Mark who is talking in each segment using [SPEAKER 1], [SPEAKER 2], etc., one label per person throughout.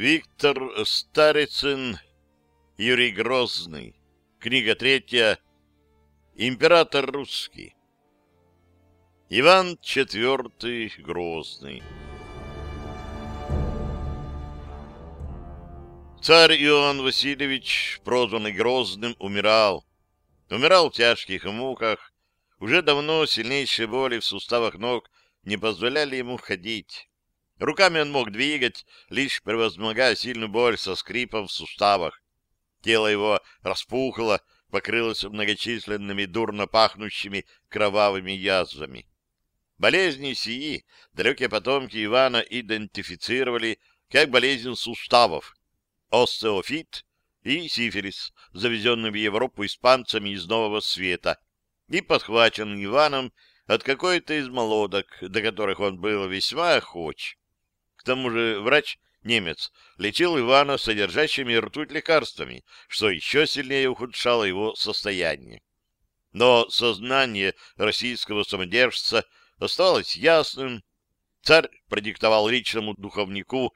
[SPEAKER 1] Виктор Старицын, Юрий Грозный. Книга третья. Император русский. Иван IV Грозный. Царь Иоанн Васильевич, прозванный Грозным, умирал. Умирал в тяжких муках. Уже давно сильнейшие боли в суставах ног не позволяли ему ходить. Руками он мог двигать, лишь превозмогая сильную боль со скрипом в суставах. Тело его распухло, покрылось многочисленными дурно пахнущими кровавыми язвами. Болезни сии далекие потомки Ивана идентифицировали как болезнь суставов, остеофит и сифилис, завезенный в Европу испанцами из Нового Света и подхвачен Иваном от какой-то из молодок, до которых он был весьма охоч. К тому же врач, немец, лечил Ивана содержащими ртуть лекарствами, что еще сильнее ухудшало его состояние. Но сознание российского самодержца оставалось ясным. Царь продиктовал личному духовнику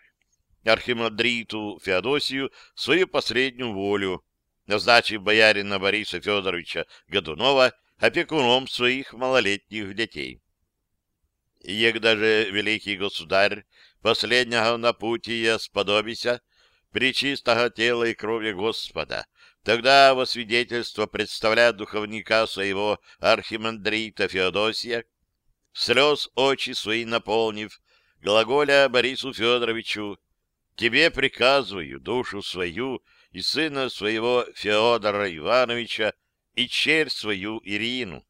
[SPEAKER 1] архимандриту Феодосию свою последнюю волю, назначив боярина Бориса Федоровича Годунова опекуном своих малолетних детей. Егда же великий государь последнего напутия сподобися, причистого тела и крови Господа, тогда во свидетельство представляя духовника своего архимандрита Феодосия, слез очи свои наполнив, глаголя Борису Федоровичу, «Тебе приказываю душу свою и сына своего Феодора Ивановича и черь свою Ирину».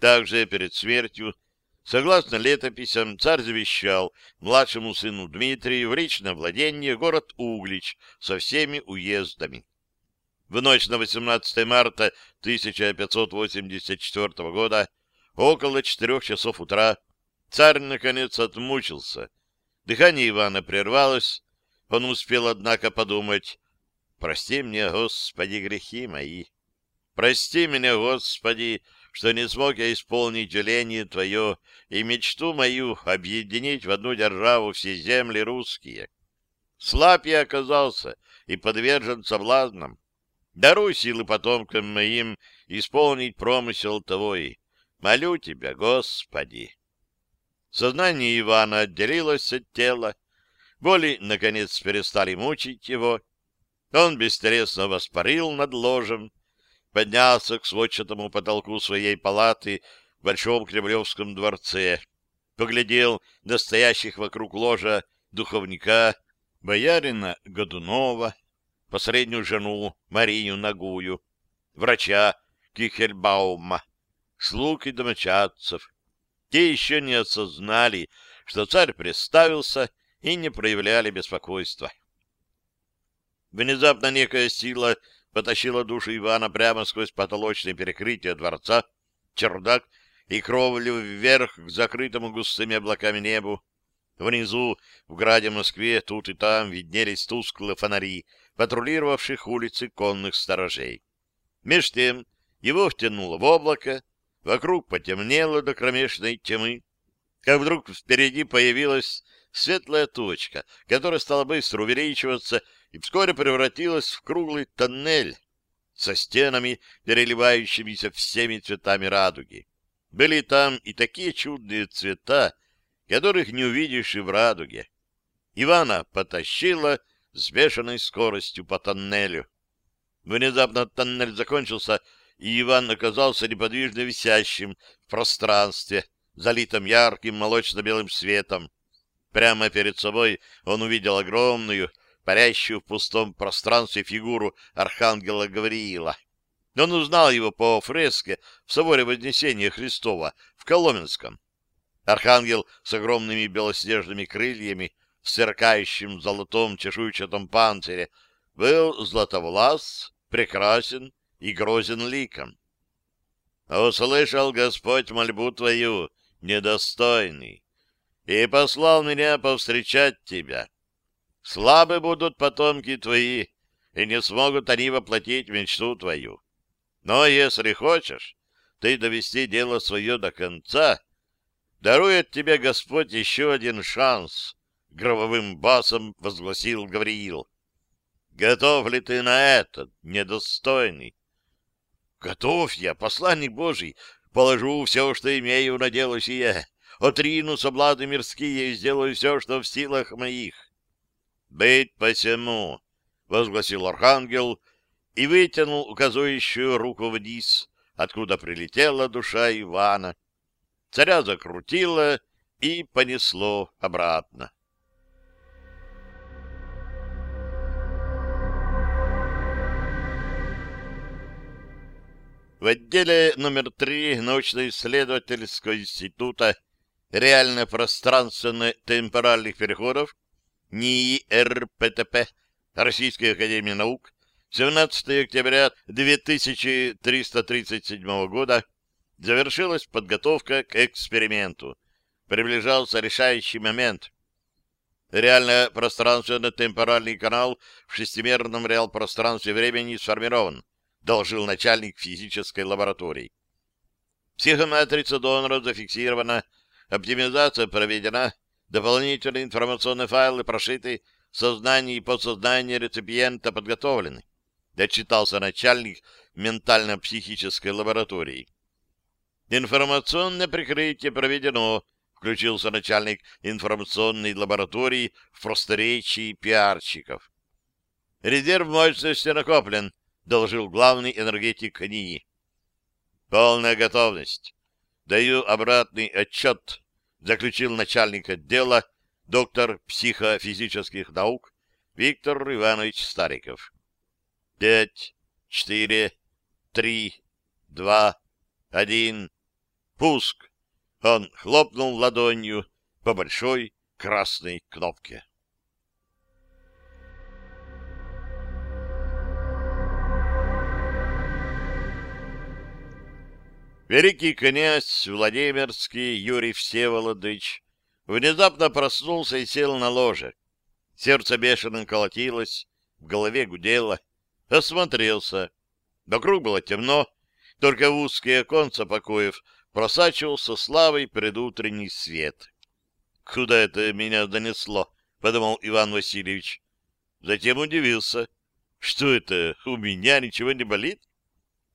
[SPEAKER 1] Также перед смертью Согласно летописям, царь завещал младшему сыну Дмитрию в личное владение город Углич со всеми уездами. В ночь на 18 марта 1584 года, около четырех часов утра, царь наконец отмучился. Дыхание Ивана прервалось. Он успел, однако, подумать, «Прости мне, Господи, грехи мои! Прости меня, Господи, что не смог я исполнить веление Твое и мечту мою объединить в одну державу все земли русские. Слаб я оказался и подвержен соблазнам. Даруй силы потомкам моим исполнить промысел Твой. Молю Тебя, Господи. Сознание Ивана отделилось от тела. Боли, наконец, перестали мучить его. Он бестересно воспарил над ложем, поднялся к сводчатому потолку своей палаты в Большом Кремлевском дворце, поглядел на стоящих вокруг ложа духовника, боярина Годунова, посреднюю жену Марию Нагую, врача Кихельбаума, слуг и домочадцев. Те еще не осознали, что царь представился и не проявляли беспокойства. Внезапно некая сила потащила душу Ивана прямо сквозь потолочное перекрытие дворца, чердак и кровлю вверх к закрытому густыми облаками небу. Внизу, в граде Москве, тут и там виднелись тусклые фонари, патрулировавших улицы конных сторожей. Меж тем его втянуло в облако, вокруг потемнело до кромешной тьмы, как вдруг впереди появилась светлая точка, которая стала быстро увеличиваться и вскоре превратилась в круглый тоннель со стенами, переливающимися всеми цветами радуги. Были там и такие чудные цвета, которых не увидишь и в радуге. Ивана потащила с бешеной скоростью по тоннелю. Внезапно тоннель закончился, и Иван оказался неподвижно висящим в пространстве, залитом ярким молочно-белым светом. Прямо перед собой он увидел огромную, парящую в пустом пространстве фигуру архангела Гавриила. Он узнал его по фреске в соборе Вознесения Христова в Коломенском. Архангел с огромными белоснежными крыльями, в сверкающем золотом чешуйчатом панцире, был златовлас, прекрасен и грозен ликом. «Услышал Господь мольбу твою, недостойный, и послал меня повстречать тебя. Слабы будут потомки твои, и не смогут они воплотить мечту твою. Но если хочешь, ты довести дело свое до конца, дарует тебе Господь еще один шанс, — гробовым басом возгласил Гавриил. Готов ли ты на это, недостойный? Готов я, посланник Божий, положу все, что имею на дело сие, отрину соблазны мирские и сделаю все, что в силах моих. Быть посему, — возгласил архангел и вытянул указующую руку вниз, откуда прилетела душа Ивана. Царя закрутило и понесло обратно. В отделе номер три научно-исследовательского института реально-пространственно-темпоральных переходов НИИ РПТП Российской Академии Наук 17 октября 2337 года завершилась подготовка к эксперименту. Приближался решающий момент. Реально-пространственно-темпоральный канал в шестимерном реал-пространстве времени сформирован доложил начальник физической лаборатории. Психоматрица донора зафиксирована, оптимизация проведена, дополнительные информационные файлы прошиты, сознание и подсознание реципиента подготовлены. Дочитался начальник ментально-психической лаборатории. Информационное прикрытие проведено, включился начальник информационной лаборатории в просторечии пиарщиков. Резерв мощности накоплен, — доложил главный энергетик НИИ. «Полная готовность. Даю обратный отчет», — заключил начальник отдела, доктор психофизических наук Виктор Иванович Стариков. «Пять, четыре, три, два, один, пуск!» Он хлопнул ладонью по большой красной кнопке. Великий князь Владимирский Юрий Всеволодович внезапно проснулся и сел на ложе. Сердце бешено колотилось, в голове гудело. Осмотрелся. Вокруг было темно, только в узкие оконца покоев просачивался славой предутренний свет. «Куда это меня донесло?» — подумал Иван Васильевич. Затем удивился. «Что это, у меня ничего не болит?»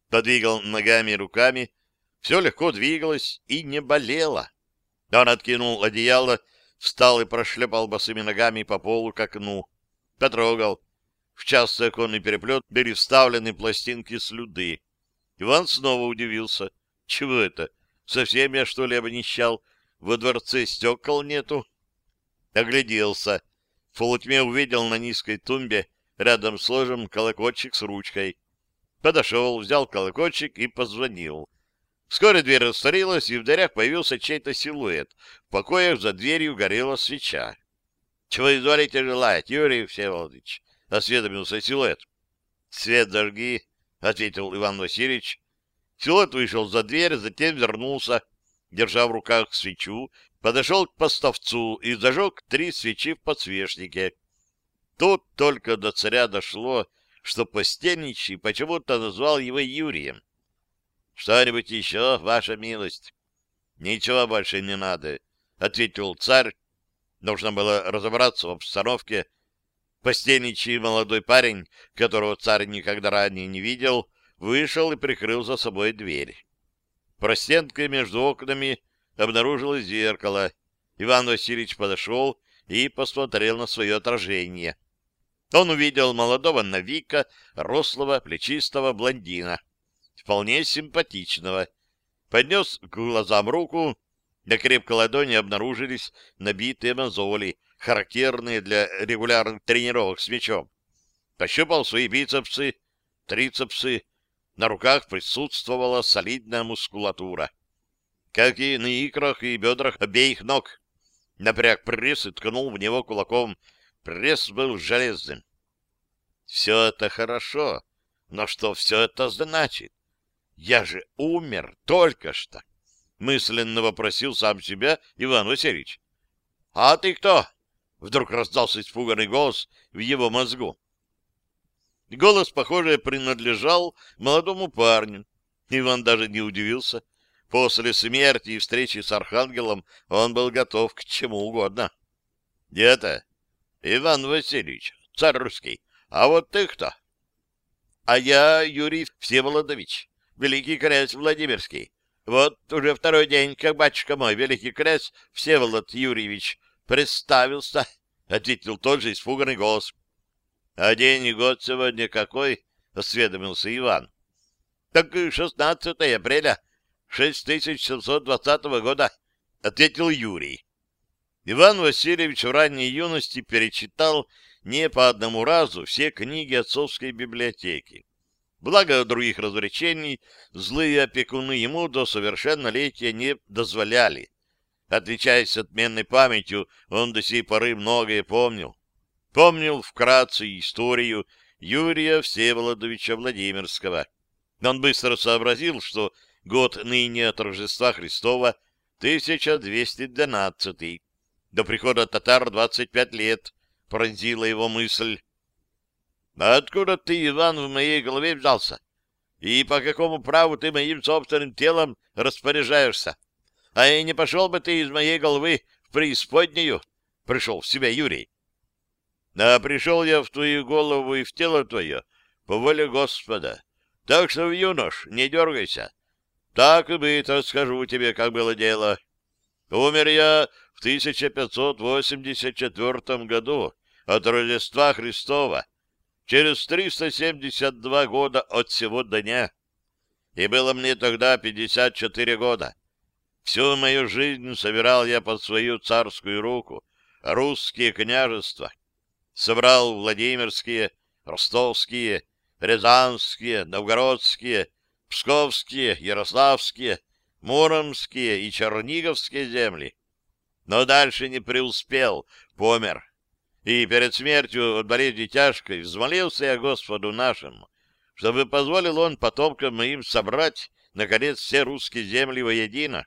[SPEAKER 1] Подвигал ногами и руками, все легко двигалось и не болело. Он откинул одеяло, встал и прошлепал босыми ногами по полу к окну. Потрогал. В частый оконный переплет были вставлены пластинки слюды. Иван снова удивился. Чего это? Совсем я, что ли, обнищал? Во дворце стекол нету? Огляделся. В полутьме увидел на низкой тумбе рядом с ложем колокольчик с ручкой. Подошел, взял колокольчик и позвонил. Вскоре дверь растворилась, и в дверях появился чей-то силуэт. В покоях за дверью горела свеча. — Чего изволите желать, Юрий Всеволодович? — осведомился силуэт. — Свет зажги, — ответил Иван Васильевич. Силуэт вышел за дверь, затем вернулся, держа в руках свечу, подошел к поставцу и зажег три свечи в подсвечнике. Тут только до царя дошло, что постельничий почему-то назвал его Юрием. Что-нибудь еще, ваша милость? — Ничего больше не надо, — ответил царь. Нужно было разобраться в обстановке. Постельничий молодой парень, которого царь никогда ранее не видел, вышел и прикрыл за собой дверь. Простенкой между окнами обнаружилось зеркало. Иван Васильевич подошел и посмотрел на свое отражение. Он увидел молодого Навика, рослого, плечистого блондина вполне симпатичного. Поднес к глазам руку, на крепкой ладони обнаружились набитые мозоли, характерные для регулярных тренировок с мячом. Пощупал свои бицепсы, трицепсы. На руках присутствовала солидная мускулатура. Как и на икрах и бедрах обеих ног. Напряг пресс и ткнул в него кулаком. Пресс был железным. Все это хорошо, но что все это значит? Я же умер только что. Мысленно вопросил сам себя Иван Васильевич. — А ты кто? — вдруг раздался испуганный голос в его мозгу. Голос, похоже, принадлежал молодому парню. Иван даже не удивился. После смерти и встречи с Архангелом он был готов к чему угодно. — Где-то? — Иван Васильевич, царь русский. А вот ты кто? — А я Юрий Всеволодович, великий князь Владимирский. Вот уже второй день, как батюшка мой, великий князь Всеволод Юрьевич, представился, — ответил тот же испуганный голос. — А день и год сегодня какой? — осведомился Иван. — Так 16 апреля 6720 года, — ответил Юрий. Иван Васильевич в ранней юности перечитал не по одному разу все книги отцовской библиотеки. Благо других развлечений злые опекуны ему до совершеннолетия не дозволяли. Отличаясь отменной памятью, он до сей поры многое помнил. Помнил вкратце историю Юрия Всеволодовича Владимирского. Он быстро сообразил, что год ныне от Рождества Христова 1212 до прихода татар 25 лет, пронзила его мысль. «А откуда ты, Иван, в моей голове взялся? И по какому праву ты моим собственным телом распоряжаешься? А и не пошел бы ты из моей головы в преисподнюю?» Пришел в себя Юрий. «А пришел я в твою голову и в тело твое по воле Господа. Так что, юнош, не дергайся. Так и быть, расскажу тебе, как было дело. Умер я в 1584 году от Рождества Христова, через 372 года от сего дня. И было мне тогда 54 года. Всю мою жизнь собирал я под свою царскую руку русские княжества. Собрал Владимирские, Ростовские, Рязанские, Новгородские, Псковские, Ярославские, Муромские и Черниговские земли. Но дальше не преуспел, помер. И перед смертью от болезни тяжкой взмолился я Господу нашему, чтобы позволил он потомкам моим собрать, наконец, все русские земли воедино.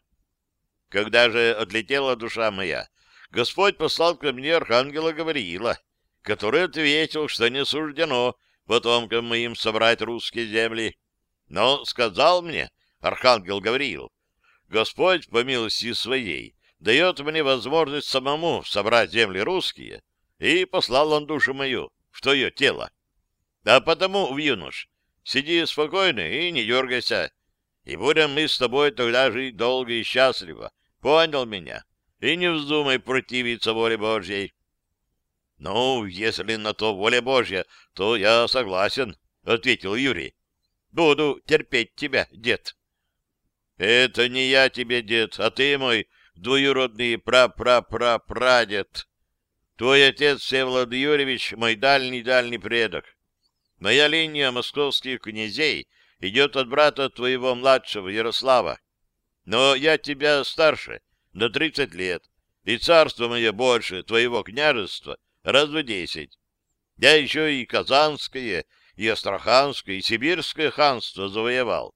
[SPEAKER 1] Когда же отлетела душа моя, Господь послал ко мне архангела Гавриила, который ответил, что не суждено потомкам моим собрать русские земли. Но сказал мне архангел Гавриил, Господь, по милости своей, дает мне возможность самому собрать земли русские, и послал он душу мою в твое тело. А потому, юнош, сиди спокойно и не дергайся, и будем мы с тобой тогда жить долго и счастливо. Понял меня? И не вздумай противиться воле Божьей. — Ну, если на то воля Божья, то я согласен, — ответил Юрий. — Буду терпеть тебя, дед. Это не я тебе, дед, а ты мой двоюродный пра-пра-пра-прадед. Твой отец Всеволод Юрьевич мой дальний-дальний предок. Моя линия московских князей идет от брата твоего младшего Ярослава. Но я тебя старше, на тридцать лет, и царство мое больше твоего княжества раз в десять. Я еще и Казанское, и Астраханское, и Сибирское ханство завоевал.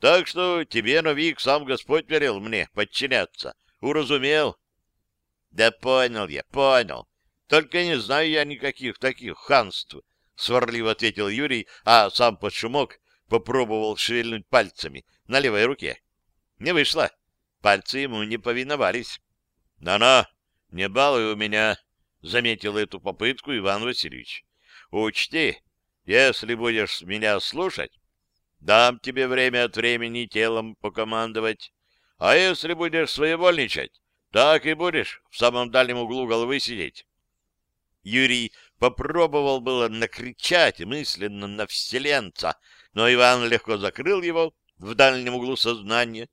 [SPEAKER 1] Так что тебе, новик, сам Господь велел мне подчиняться. Уразумел? Да понял я, понял. Только не знаю я никаких таких ханств, сварливо ответил Юрий, а сам под шумок попробовал шевельнуть пальцами на левой руке. Не вышло. Пальцы ему не повиновались. На-на, не балуй у меня, заметил эту попытку Иван Васильевич. Учти, если будешь меня слушать, Дам тебе время от времени телом покомандовать. А если будешь своевольничать, так и будешь в самом дальнем углу головы сидеть. Юрий попробовал было накричать мысленно на вселенца, но Иван легко закрыл его в дальнем углу сознания.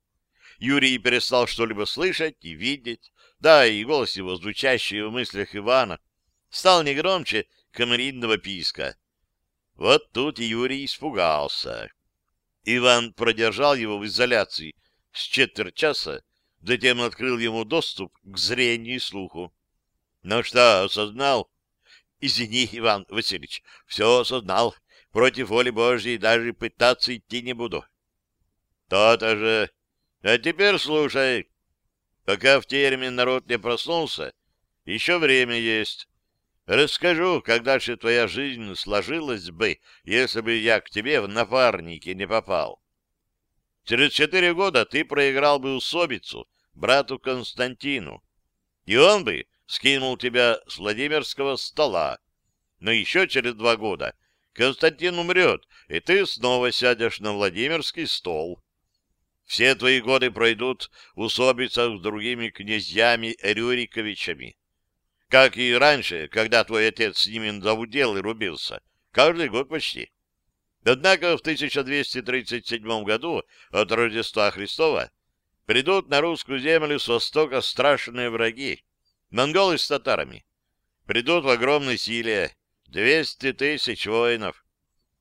[SPEAKER 1] Юрий перестал что-либо слышать и видеть, да, и голос его, звучащий в мыслях Ивана, стал не громче комаринного писка. Вот тут Юрий испугался. Иван продержал его в изоляции с четверть часа, затем открыл ему доступ к зрению и слуху. Ну что, осознал? Извини, Иван Васильевич, все осознал. Против воли Божьей даже пытаться идти не буду. То-то же. А теперь слушай. Пока в термин народ не проснулся, еще время есть. Расскажу, когда же твоя жизнь сложилась бы, если бы я к тебе в напарники не попал. Через четыре года ты проиграл бы усобицу брату Константину, и он бы скинул тебя с Владимирского стола. Но еще через два года Константин умрет, и ты снова сядешь на Владимирский стол. Все твои годы пройдут в усобицах с другими князьями Рюриковичами. Как и раньше, когда твой отец с ними завудел и рубился. Каждый год почти. Однако в 1237 году от Рождества Христова придут на русскую землю с востока страшные враги, монголы с татарами. Придут в огромной силе, 200 тысяч воинов.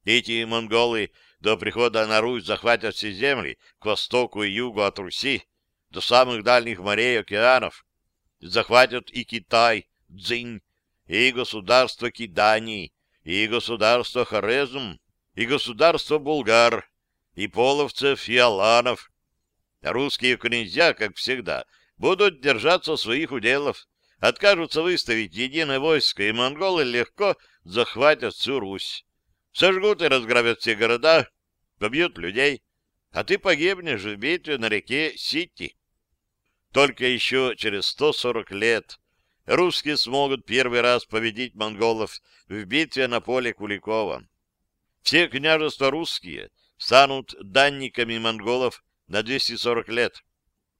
[SPEAKER 1] Эти монголы до прихода на Русь захватят все земли к востоку и югу от Руси, до самых дальних морей и океанов. Захватят и Китай, Дзинь, и государство Кидани, и государство Хорезм, и государство Булгар, и половцев, и аланов. Русские князья, как всегда, будут держаться своих уделов, откажутся выставить единое войско, и монголы легко захватят всю Русь. Сожгут и разграбят все города, побьют людей, а ты погибнешь в битве на реке Сити. Только еще через 140 лет русские смогут первый раз победить монголов в битве на поле Куликова. Все княжества русские станут данниками монголов на 240 лет.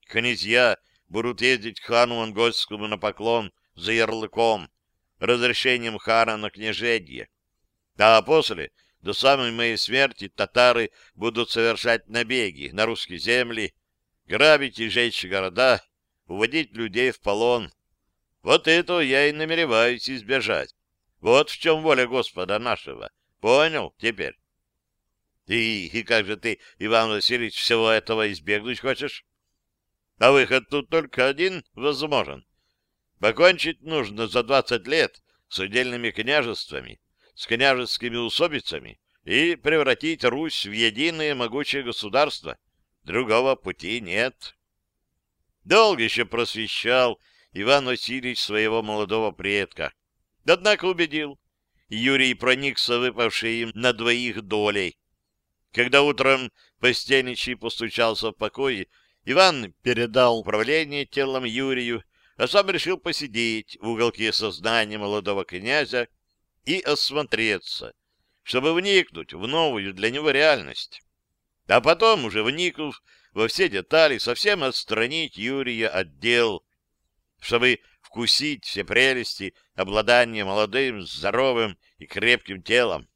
[SPEAKER 1] Князья будут ездить к хану монгольскому на поклон за ярлыком, разрешением хана на княжедье. А после, до самой моей смерти, татары будут совершать набеги на русские земли, грабить и жечь города, уводить людей в полон. Вот этого я и намереваюсь избежать. Вот в чем воля Господа нашего. Понял теперь? И, и как же ты, Иван Васильевич, всего этого избегнуть хочешь? А выход тут только один возможен. Покончить нужно за двадцать лет с удельными княжествами, с княжескими усобицами и превратить Русь в единое могучее государство. Другого пути нет. Долго еще просвещал Иван Васильевич своего молодого предка. Однако убедил, Юрий проникся выпавшей им на двоих долей. Когда утром постельничий постучался в покое, Иван передал управление телом Юрию, а сам решил посидеть в уголке сознания молодого князя и осмотреться, чтобы вникнуть в новую для него реальность. А потом, уже вникнув во все детали, совсем отстранить Юрия от дел, чтобы вкусить все прелести обладания молодым, здоровым и крепким телом.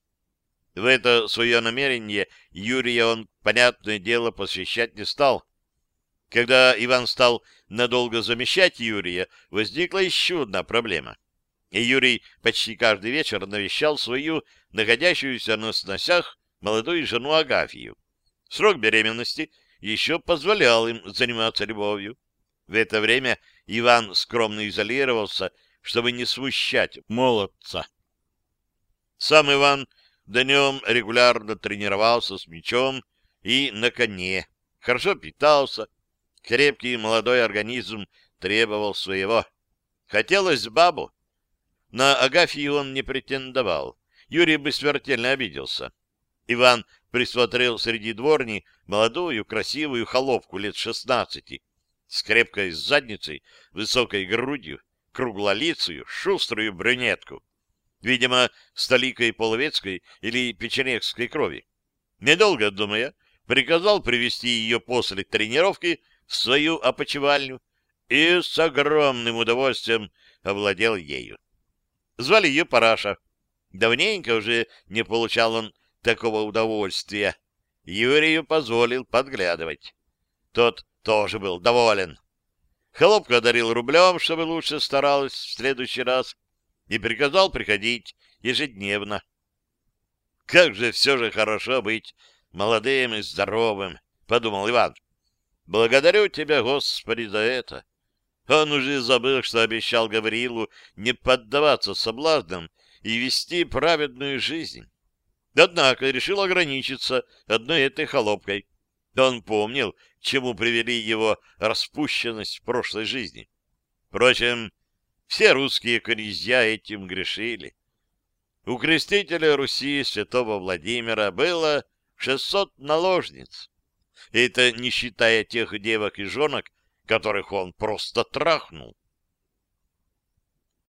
[SPEAKER 1] В это свое намерение Юрия он, понятное дело, посвящать не стал. Когда Иван стал надолго замещать Юрия, возникла еще одна проблема. И Юрий почти каждый вечер навещал свою, находящуюся на сносях, молодую жену Агафью. Срок беременности еще позволял им заниматься любовью. В это время Иван скромно изолировался, чтобы не смущать молодца. Сам Иван днем регулярно тренировался с мечом и на коне, хорошо питался, крепкий молодой организм требовал своего. Хотелось бабу. На Агафью он не претендовал. Юрий бы смертельно обиделся. Иван присмотрел среди дворни молодую красивую холопку лет шестнадцати, с крепкой задницей, высокой грудью, круглолицую, шуструю брюнетку. Видимо, столикой половецкой или печенегской крови. Недолго думая, приказал привести ее после тренировки в свою опочивальню и с огромным удовольствием овладел ею. Звали ее Параша. Давненько уже не получал он такого удовольствия. Юрию позволил подглядывать. Тот тоже был доволен. Холопка одарил рублем, чтобы лучше старалась в следующий раз, и приказал приходить ежедневно. «Как же все же хорошо быть молодым и здоровым!» — подумал Иван. «Благодарю тебя, Господи, за это!» Он уже забыл, что обещал Гаврилу не поддаваться соблазнам и вести праведную жизнь. Однако решил ограничиться одной этой холопкой. Он помнил, чему привели его распущенность в прошлой жизни. Впрочем, Все русские князья этим грешили. У крестителя Руси святого Владимира было 600 наложниц. Это не считая тех девок и женок, которых он просто трахнул.